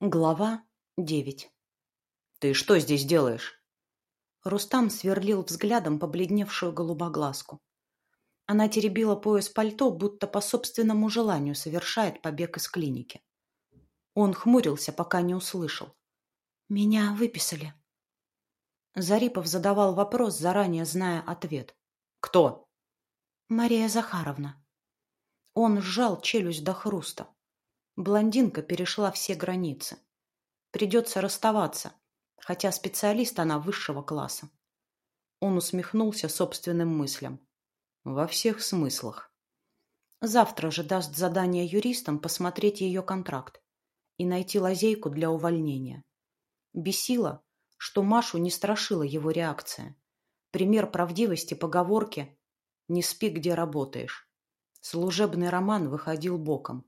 Глава девять. «Ты что здесь делаешь?» Рустам сверлил взглядом побледневшую голубоглазку. Она теребила пояс пальто, будто по собственному желанию совершает побег из клиники. Он хмурился, пока не услышал. «Меня выписали». Зарипов задавал вопрос, заранее зная ответ. «Кто?» «Мария Захаровна». Он сжал челюсть до хруста. Блондинка перешла все границы. Придется расставаться, хотя специалист она высшего класса. Он усмехнулся собственным мыслям. Во всех смыслах. Завтра же даст задание юристам посмотреть ее контракт и найти лазейку для увольнения. Бесило, что Машу не страшила его реакция. Пример правдивости поговорки «не спи, где работаешь». Служебный роман выходил боком.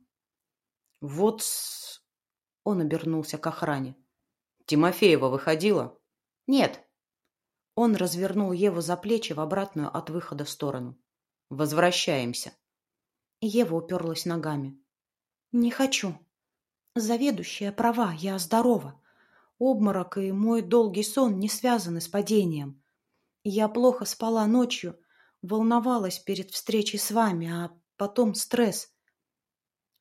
Вот. Он обернулся к охране. Тимофеева выходила? Нет. Он развернул Еву за плечи в обратную от выхода сторону. Возвращаемся. Ева уперлась ногами. Не хочу. Заведующая права, я здорова. Обморок и мой долгий сон не связаны с падением. Я плохо спала ночью, волновалась перед встречей с вами, а потом стресс.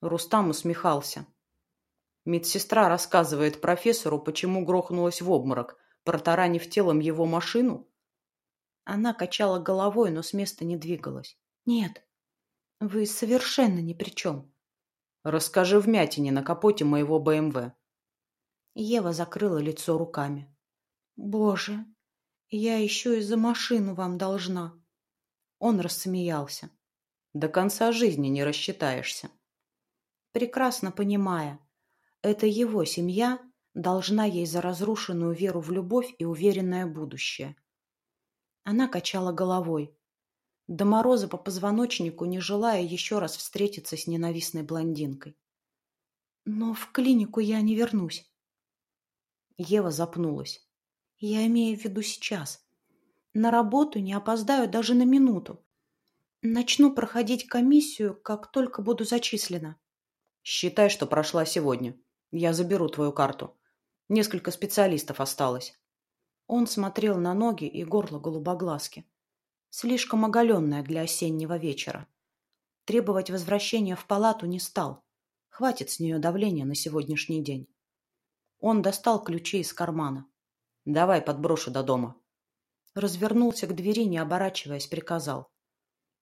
Рустам усмехался. Медсестра рассказывает профессору, почему грохнулась в обморок, протаранив телом его машину. Она качала головой, но с места не двигалась. «Нет, вы совершенно ни при чем». «Расскажи вмятине на капоте моего БМВ». Ева закрыла лицо руками. «Боже, я еще и за машину вам должна». Он рассмеялся. «До конца жизни не рассчитаешься» прекрасно понимая, это его семья должна ей за разрушенную веру в любовь и уверенное будущее. Она качала головой, до мороза по позвоночнику, не желая еще раз встретиться с ненавистной блондинкой. «Но в клинику я не вернусь». Ева запнулась. «Я имею в виду сейчас. На работу не опоздаю даже на минуту. Начну проходить комиссию, как только буду зачислена». Считай, что прошла сегодня. Я заберу твою карту. Несколько специалистов осталось. Он смотрел на ноги и горло голубоглазки. Слишком оголенная для осеннего вечера. Требовать возвращения в палату не стал. Хватит с нее давления на сегодняшний день. Он достал ключи из кармана. «Давай подброшу до дома». Развернулся к двери, не оборачиваясь, приказал.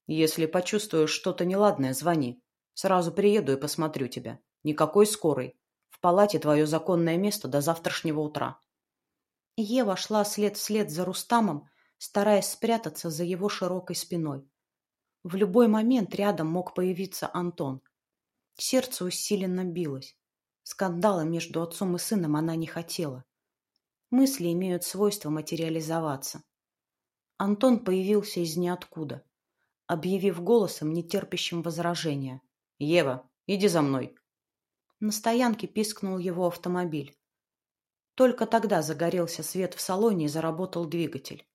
«Если почувствуешь что-то неладное, звони. Сразу приеду и посмотрю тебя. Никакой скорой. В палате твое законное место до завтрашнего утра. Ева шла след вслед за Рустамом, стараясь спрятаться за его широкой спиной. В любой момент рядом мог появиться Антон. Сердце усиленно билось. Скандала между отцом и сыном она не хотела. Мысли имеют свойство материализоваться. Антон появился из ниоткуда, объявив голосом, нетерпящим возражения. «Ева, иди за мной». На стоянке пискнул его автомобиль. Только тогда загорелся свет в салоне и заработал двигатель.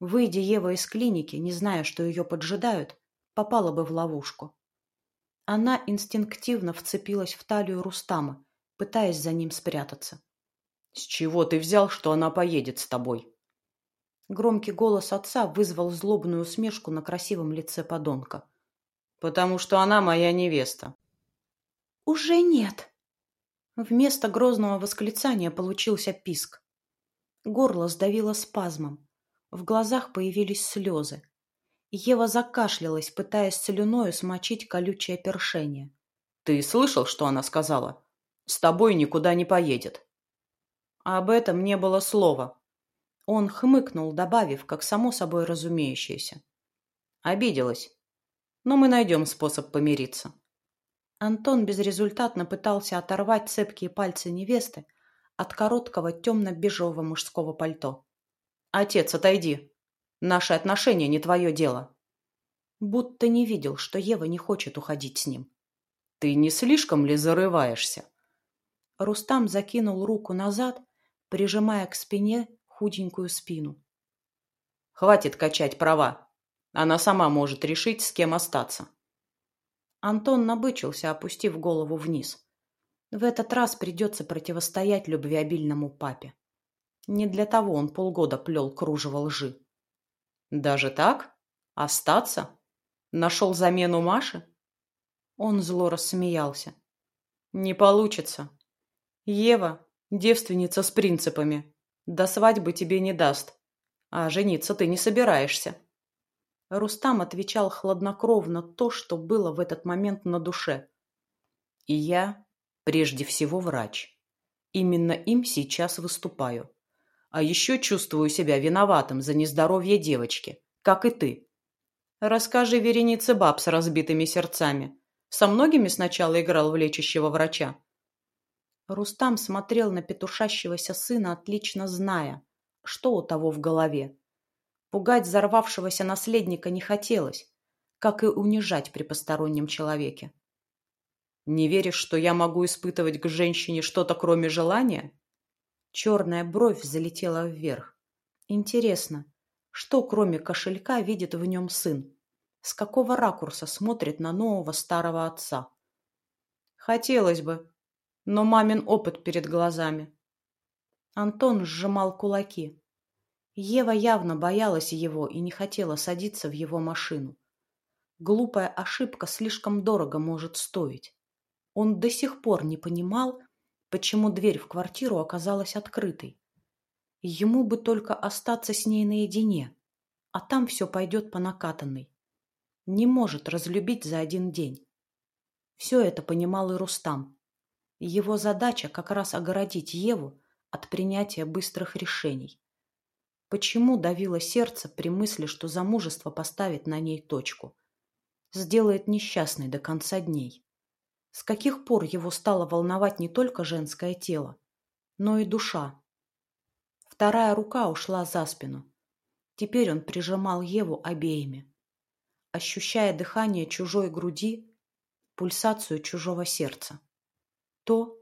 Выйдя Ева из клиники, не зная, что ее поджидают, попала бы в ловушку. Она инстинктивно вцепилась в талию Рустама, пытаясь за ним спрятаться. «С чего ты взял, что она поедет с тобой?» Громкий голос отца вызвал злобную усмешку на красивом лице подонка потому что она моя невеста. Уже нет. Вместо грозного восклицания получился писк. Горло сдавило спазмом. В глазах появились слезы. Ева закашлялась, пытаясь слюною смочить колючее першение. «Ты слышал, что она сказала? С тобой никуда не поедет». Об этом не было слова. Он хмыкнул, добавив, как само собой разумеющееся. Обиделась но мы найдем способ помириться. Антон безрезультатно пытался оторвать цепкие пальцы невесты от короткого темно-бежевого мужского пальто. «Отец, отойди! Наши отношения не твое дело!» Будто не видел, что Ева не хочет уходить с ним. «Ты не слишком ли зарываешься?» Рустам закинул руку назад, прижимая к спине худенькую спину. «Хватит качать права!» Она сама может решить, с кем остаться. Антон набычился, опустив голову вниз. В этот раз придется противостоять любвеобильному папе. Не для того он полгода плел кружево лжи. Даже так? Остаться? Нашел замену Маше? Он зло рассмеялся. Не получится. Ева — девственница с принципами. До свадьбы тебе не даст. А жениться ты не собираешься. Рустам отвечал хладнокровно то, что было в этот момент на душе. И я прежде всего врач. Именно им сейчас выступаю. А еще чувствую себя виноватым за нездоровье девочки, как и ты. Расскажи веренице баб с разбитыми сердцами. Со многими сначала играл в лечащего врача. Рустам смотрел на петушащегося сына, отлично зная, что у того в голове. Пугать взорвавшегося наследника не хотелось, как и унижать при постороннем человеке. «Не веришь, что я могу испытывать к женщине что-то кроме желания?» Черная бровь залетела вверх. Интересно, что кроме кошелька видит в нем сын? С какого ракурса смотрит на нового старого отца? Хотелось бы, но мамин опыт перед глазами. Антон сжимал кулаки. Ева явно боялась его и не хотела садиться в его машину. Глупая ошибка слишком дорого может стоить. Он до сих пор не понимал, почему дверь в квартиру оказалась открытой. Ему бы только остаться с ней наедине, а там все пойдет по накатанной. Не может разлюбить за один день. Все это понимал и Рустам. Его задача как раз огородить Еву от принятия быстрых решений. Почему давило сердце при мысли, что замужество поставит на ней точку? Сделает несчастной до конца дней. С каких пор его стало волновать не только женское тело, но и душа? Вторая рука ушла за спину. Теперь он прижимал Еву обеими, ощущая дыхание чужой груди, пульсацию чужого сердца. То,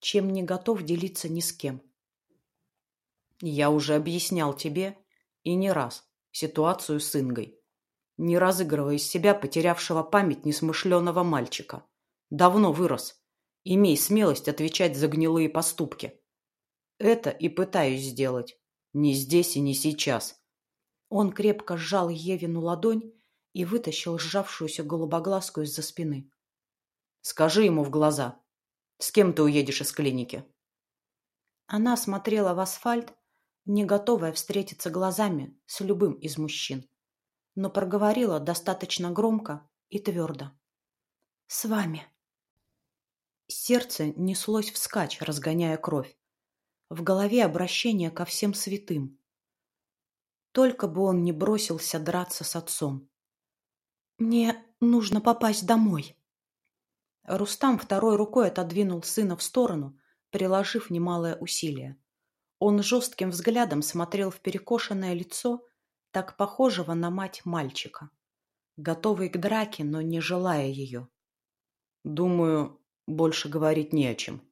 чем не готов делиться ни с кем. Я уже объяснял тебе, и не раз, ситуацию с Ингой, не разыгрывая из себя потерявшего память несмышленого мальчика. Давно вырос. Имей смелость отвечать за гнилые поступки. Это и пытаюсь сделать. Не здесь и не сейчас. Он крепко сжал Евину ладонь и вытащил сжавшуюся голубоглазку из-за спины. Скажи ему в глаза. С кем ты уедешь из клиники? Она смотрела в асфальт, не готовая встретиться глазами с любым из мужчин, но проговорила достаточно громко и твердо. «С вами». Сердце неслось вскачь, разгоняя кровь. В голове обращение ко всем святым. Только бы он не бросился драться с отцом. «Мне нужно попасть домой». Рустам второй рукой отодвинул сына в сторону, приложив немалое усилие. Он жестким взглядом смотрел в перекошенное лицо, так похожего на мать мальчика, готовый к драке, но не желая ее. «Думаю, больше говорить не о чем.